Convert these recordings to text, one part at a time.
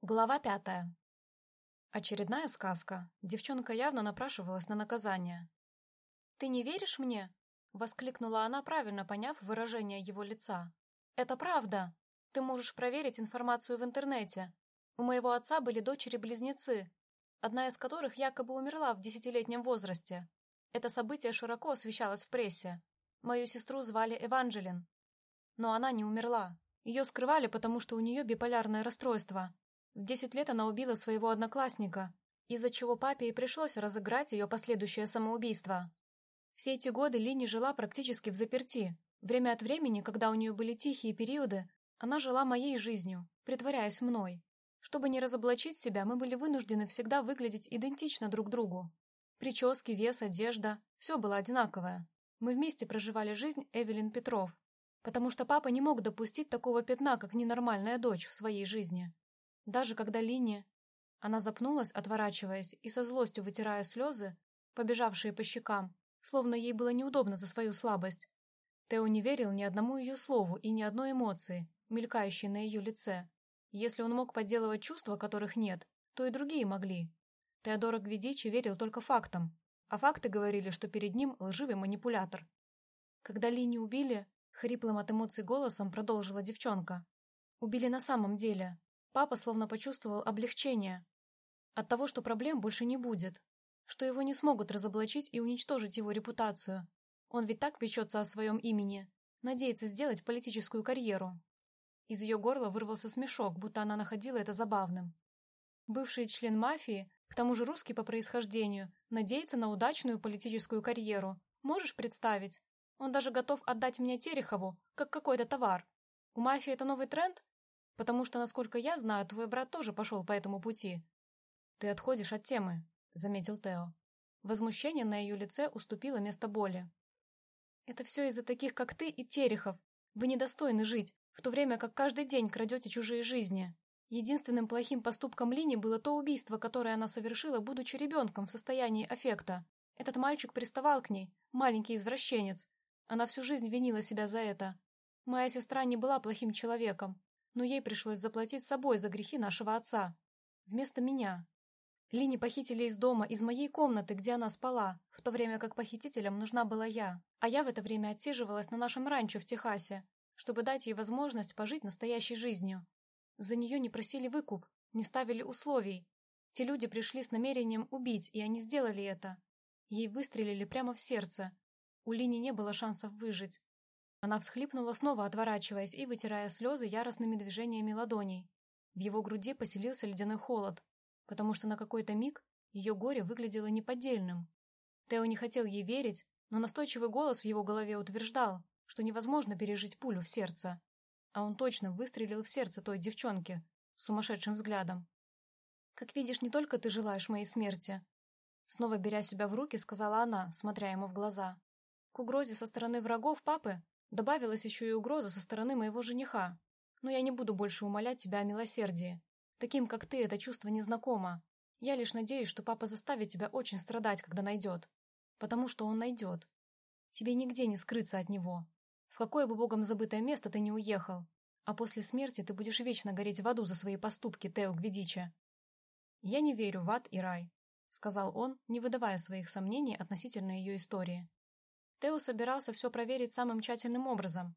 Глава пятая. Очередная сказка. Девчонка явно напрашивалась на наказание. «Ты не веришь мне?» — воскликнула она, правильно поняв выражение его лица. «Это правда. Ты можешь проверить информацию в интернете. У моего отца были дочери-близнецы, одна из которых якобы умерла в десятилетнем возрасте. Это событие широко освещалось в прессе. Мою сестру звали Эванжелин. Но она не умерла. Ее скрывали, потому что у нее биполярное расстройство, в десять лет она убила своего одноклассника, из-за чего папе и пришлось разыграть ее последующее самоубийство. Все эти годы Лини жила практически в заперти. Время от времени, когда у нее были тихие периоды, она жила моей жизнью, притворяясь мной. Чтобы не разоблачить себя, мы были вынуждены всегда выглядеть идентично друг другу. Прически, вес, одежда – все было одинаковое. Мы вместе проживали жизнь Эвелин Петров, потому что папа не мог допустить такого пятна, как ненормальная дочь в своей жизни. Даже когда Линия... Она запнулась, отворачиваясь, и со злостью вытирая слезы, побежавшие по щекам, словно ей было неудобно за свою слабость. Тео не верил ни одному ее слову и ни одной эмоции, мелькающей на ее лице. Если он мог подделывать чувства, которых нет, то и другие могли. Теодора Гвидичи верил только фактам, а факты говорили, что перед ним лживый манипулятор. Когда Лини убили, хриплым от эмоций голосом продолжила девчонка. Убили на самом деле. Папа словно почувствовал облегчение от того, что проблем больше не будет, что его не смогут разоблачить и уничтожить его репутацию. Он ведь так печется о своем имени, надеется сделать политическую карьеру. Из ее горла вырвался смешок, будто она находила это забавным. Бывший член мафии, к тому же русский по происхождению, надеется на удачную политическую карьеру. Можешь представить? Он даже готов отдать меня Терехову, как какой-то товар. У мафии это новый тренд? Потому что, насколько я знаю, твой брат тоже пошел по этому пути. Ты отходишь от темы, заметил Тео. Возмущение на ее лице уступило место боли. Это все из-за таких, как ты и Терехов. Вы недостойны жить, в то время как каждый день крадете чужие жизни. Единственным плохим поступком Лини было то убийство, которое она совершила, будучи ребенком в состоянии аффекта. Этот мальчик приставал к ней, маленький извращенец. Она всю жизнь винила себя за это. Моя сестра не была плохим человеком но ей пришлось заплатить собой за грехи нашего отца. Вместо меня. Лини похитили из дома, из моей комнаты, где она спала, в то время как похитителям нужна была я, а я в это время отсиживалась на нашем ранчо в Техасе, чтобы дать ей возможность пожить настоящей жизнью. За нее не просили выкуп, не ставили условий. Те люди пришли с намерением убить, и они сделали это. Ей выстрелили прямо в сердце. У Лини не было шансов выжить. Она всхлипнула, снова отворачиваясь и вытирая слезы яростными движениями ладоней. В его груди поселился ледяной холод, потому что на какой-то миг ее горе выглядело неподдельным. Тео не хотел ей верить, но настойчивый голос в его голове утверждал, что невозможно пережить пулю в сердце. А он точно выстрелил в сердце той девчонки с сумасшедшим взглядом. «Как видишь, не только ты желаешь моей смерти», Снова беря себя в руки, сказала она, смотря ему в глаза. К угрозе со стороны врагов папы Добавилась еще и угроза со стороны моего жениха. Но я не буду больше умолять тебя о милосердии. Таким, как ты, это чувство незнакомо. Я лишь надеюсь, что папа заставит тебя очень страдать, когда найдет. Потому что он найдет. Тебе нигде не скрыться от него. В какое бы богом забытое место ты не уехал. А после смерти ты будешь вечно гореть в аду за свои поступки, Тео Гвидича. Я не верю в ад и рай, сказал он, не выдавая своих сомнений относительно ее истории. Тео собирался все проверить самым тщательным образом.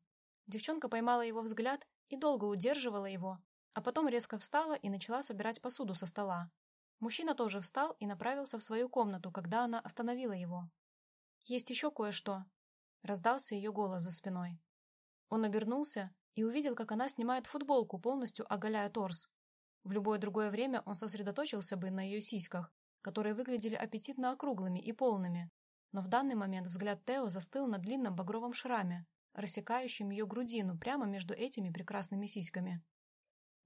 Девчонка поймала его взгляд и долго удерживала его, а потом резко встала и начала собирать посуду со стола. Мужчина тоже встал и направился в свою комнату, когда она остановила его. «Есть еще кое-что», — раздался ее голос за спиной. Он обернулся и увидел, как она снимает футболку, полностью оголяя торс. В любое другое время он сосредоточился бы на ее сиськах, которые выглядели аппетитно округлыми и полными, но в данный момент взгляд Тео застыл на длинном багровом шраме, рассекающем ее грудину прямо между этими прекрасными сиськами.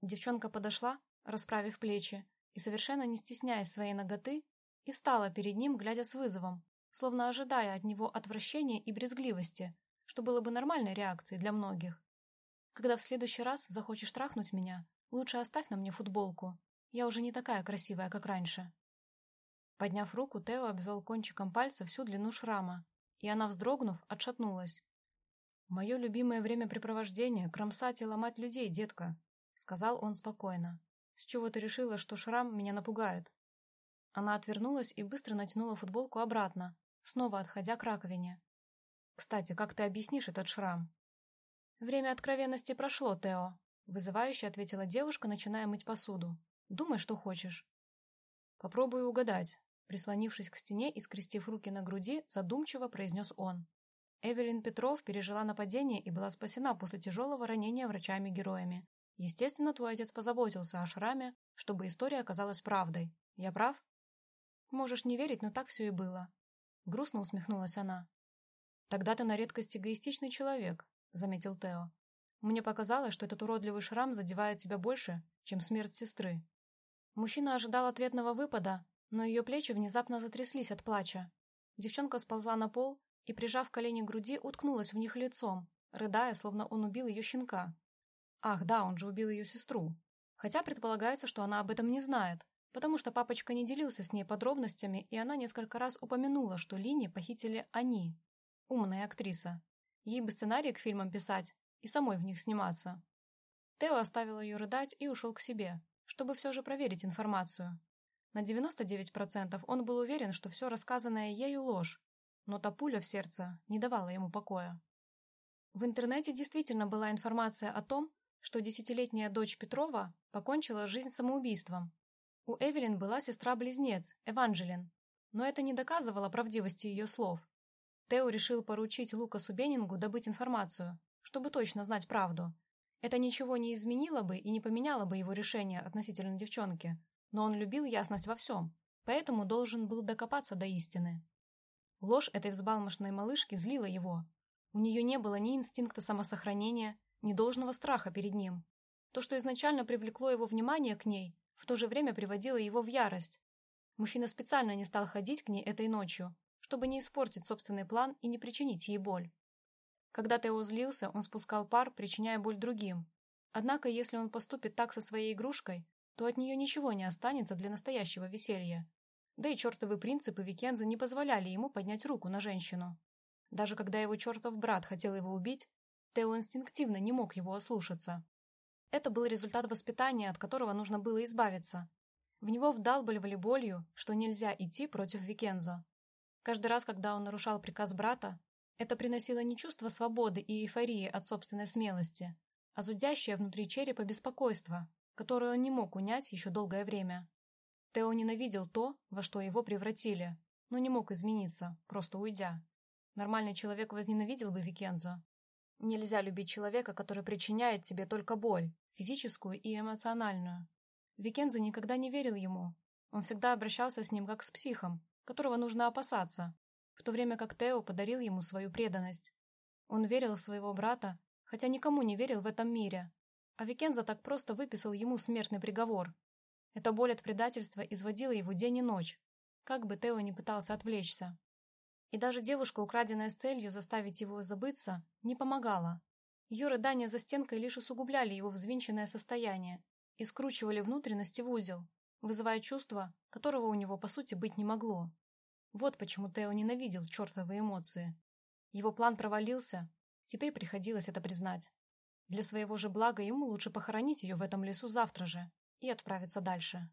Девчонка подошла, расправив плечи, и, совершенно не стесняясь своей ноготы, и встала перед ним, глядя с вызовом, словно ожидая от него отвращения и брезгливости, что было бы нормальной реакцией для многих. Когда в следующий раз захочешь трахнуть меня, лучше оставь на мне футболку. Я уже не такая красивая, как раньше. Подняв руку, Тео обвел кончиком пальца всю длину шрама, и она, вздрогнув, отшатнулась. «Мое любимое времяпрепровождение — кромсать и ломать людей, детка», — сказал он спокойно. С чего ты решила, что шрам меня напугает?» Она отвернулась и быстро натянула футболку обратно, снова отходя к раковине. «Кстати, как ты объяснишь этот шрам?» «Время откровенности прошло, Тео», — вызывающе ответила девушка, начиная мыть посуду. «Думай, что хочешь». «Попробую угадать», — прислонившись к стене и скрестив руки на груди, задумчиво произнес он. Эвелин Петров пережила нападение и была спасена после тяжелого ранения врачами-героями. Естественно, твой отец позаботился о шраме, чтобы история оказалась правдой. Я прав? Можешь не верить, но так все и было. Грустно усмехнулась она. Тогда ты на редкость эгоистичный человек, заметил Тео. Мне показалось, что этот уродливый шрам задевает тебя больше, чем смерть сестры. Мужчина ожидал ответного выпада, но ее плечи внезапно затряслись от плача. Девчонка сползла на пол и, прижав колени к груди, уткнулась в них лицом, рыдая, словно он убил ее щенка. Ах, да, он же убил ее сестру. Хотя предполагается, что она об этом не знает, потому что папочка не делился с ней подробностями, и она несколько раз упомянула, что Лини похитили они. Умная актриса. Ей бы сценарий к фильмам писать и самой в них сниматься. Тео оставил ее рыдать и ушел к себе, чтобы все же проверить информацию. На 99% он был уверен, что все рассказанное ею ложь, но та пуля в сердце не давала ему покоя. В интернете действительно была информация о том, что десятилетняя дочь Петрова покончила жизнь самоубийством. У Эвелин была сестра-близнец, Эванжелин, но это не доказывало правдивости ее слов. Тео решил поручить Лукасу Беннингу добыть информацию, чтобы точно знать правду. Это ничего не изменило бы и не поменяло бы его решение относительно девчонки, но он любил ясность во всем, поэтому должен был докопаться до истины. Ложь этой взбалмошной малышки злила его. У нее не было ни инстинкта самосохранения, ни должного страха перед ним. То, что изначально привлекло его внимание к ней, в то же время приводило его в ярость. Мужчина специально не стал ходить к ней этой ночью, чтобы не испортить собственный план и не причинить ей боль. Когда Тео злился, он спускал пар, причиняя боль другим. Однако, если он поступит так со своей игрушкой, то от нее ничего не останется для настоящего веселья. Да и чертовы принципы Викенза не позволяли ему поднять руку на женщину. Даже когда его чертов брат хотел его убить, Тео инстинктивно не мог его ослушаться. Это был результат воспитания, от которого нужно было избавиться. В него вдалбливали болью, что нельзя идти против Викензо. Каждый раз, когда он нарушал приказ брата, это приносило не чувство свободы и эйфории от собственной смелости, а зудящее внутри черепа беспокойство, которое он не мог унять еще долгое время. Тео ненавидел то, во что его превратили, но не мог измениться, просто уйдя. Нормальный человек возненавидел бы Викензо. Нельзя любить человека, который причиняет тебе только боль, физическую и эмоциональную. Викензо никогда не верил ему. Он всегда обращался с ним как с психом, которого нужно опасаться, в то время как Тео подарил ему свою преданность. Он верил в своего брата, хотя никому не верил в этом мире. А Викенза так просто выписал ему смертный приговор. Эта боль от предательства изводила его день и ночь, как бы Тео не пытался отвлечься. И даже девушка, украденная с целью заставить его забыться, не помогала. Ее рыдания за стенкой лишь усугубляли его взвинченное состояние и скручивали внутренности в узел, вызывая чувство, которого у него по сути быть не могло. Вот почему Тео ненавидел чертовы эмоции. Его план провалился, теперь приходилось это признать. Для своего же блага ему лучше похоронить ее в этом лесу завтра же и отправиться дальше.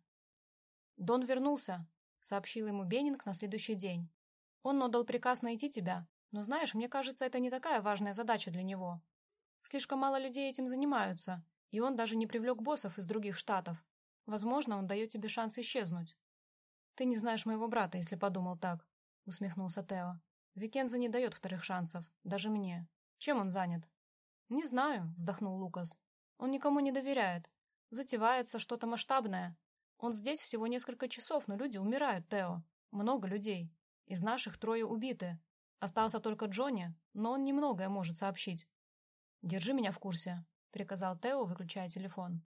«Дон вернулся», — сообщил ему Беннинг на следующий день. «Он отдал приказ найти тебя, но знаешь, мне кажется, это не такая важная задача для него. Слишком мало людей этим занимаются, и он даже не привлек боссов из других штатов. Возможно, он дает тебе шанс исчезнуть. «Ты не знаешь моего брата, если подумал так», — усмехнулся Тео. «Викенза не дает вторых шансов, даже мне. Чем он занят?» «Не знаю», — вздохнул Лукас. «Он никому не доверяет. Затевается что-то масштабное. Он здесь всего несколько часов, но люди умирают, Тео. Много людей. Из наших трое убиты. Остался только Джонни, но он немногое может сообщить. «Держи меня в курсе», — приказал Тео, выключая телефон.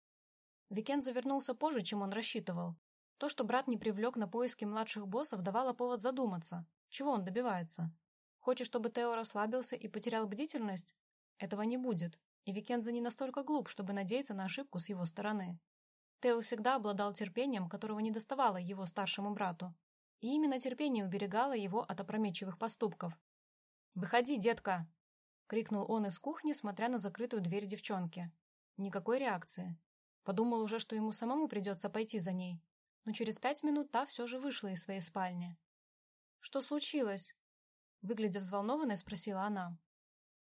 Викенза вернулся позже, чем он рассчитывал. То, что брат не привлек на поиски младших боссов, давало повод задуматься, чего он добивается. Хочет, чтобы Тео расслабился и потерял бдительность? Этого не будет, и Викенза не настолько глуп, чтобы надеяться на ошибку с его стороны. Тео всегда обладал терпением, которого не доставало его старшему брату. И именно терпение уберегало его от опрометчивых поступков. «Выходи, детка!» — крикнул он из кухни, смотря на закрытую дверь девчонки. Никакой реакции. Подумал уже, что ему самому придется пойти за ней. Но через пять минут та все же вышла из своей спальни. «Что случилось?» Выглядя взволнованной, спросила она.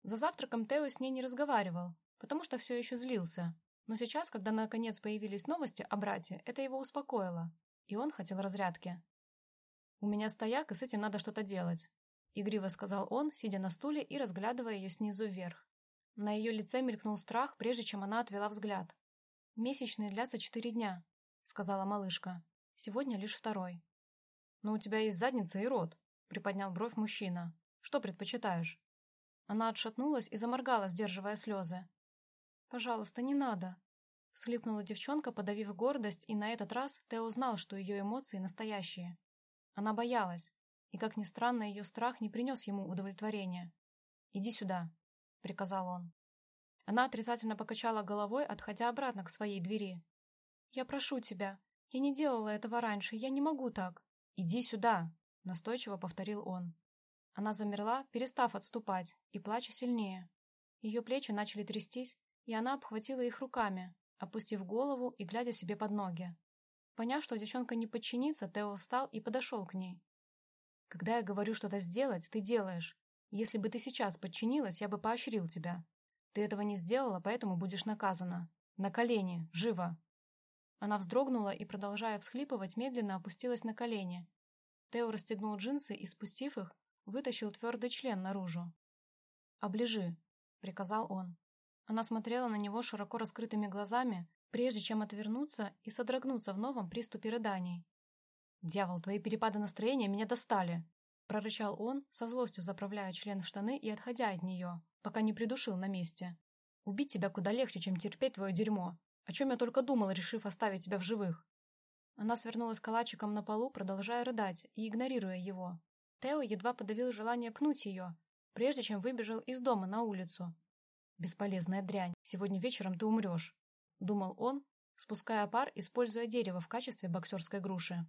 За завтраком Тео с ней не разговаривал, потому что все еще злился. Но сейчас, когда наконец появились новости о брате, это его успокоило, и он хотел разрядки. «У меня стояк, и с этим надо что-то делать», — игриво сказал он, сидя на стуле и разглядывая ее снизу вверх. На ее лице мелькнул страх, прежде чем она отвела взгляд. «Месячные длятся четыре дня», — сказала малышка. «Сегодня лишь второй». «Но у тебя есть задница и рот», — приподнял бровь мужчина. «Что предпочитаешь?» Она отшатнулась и заморгала, сдерживая слезы. «Пожалуйста, не надо», — всхлипнула девчонка, подавив гордость, и на этот раз Тео знал, что ее эмоции настоящие. Она боялась, и, как ни странно, ее страх не принес ему удовлетворения. «Иди сюда», — приказал он. Она отрицательно покачала головой, отходя обратно к своей двери. «Я прошу тебя. Я не делала этого раньше. Я не могу так». «Иди сюда», — настойчиво повторил он. Она замерла, перестав отступать, и плача сильнее. Ее плечи начали трястись, и она обхватила их руками, опустив голову и глядя себе под ноги. Поняв, что девчонка не подчинится, Тео встал и подошел к ней. «Когда я говорю что-то сделать, ты делаешь. Если бы ты сейчас подчинилась, я бы поощрил тебя. Ты этого не сделала, поэтому будешь наказана. На колени, живо!» Она вздрогнула и, продолжая всхлипывать, медленно опустилась на колени. Тео расстегнул джинсы и, спустив их, вытащил твердый член наружу. «Оближи», — приказал он. Она смотрела на него широко раскрытыми глазами, прежде чем отвернуться и содрогнуться в новом приступе рыданий. «Дьявол, твои перепады настроения меня достали!» — прорычал он, со злостью заправляя член в штаны и отходя от нее, пока не придушил на месте. «Убить тебя куда легче, чем терпеть твое дерьмо. О чем я только думал, решив оставить тебя в живых?» Она свернулась калачиком на полу, продолжая рыдать и игнорируя его. Тео едва подавил желание пнуть ее, прежде чем выбежал из дома на улицу. «Бесполезная дрянь, сегодня вечером ты умрешь», — думал он, спуская пар, используя дерево в качестве боксерской груши.